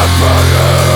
I've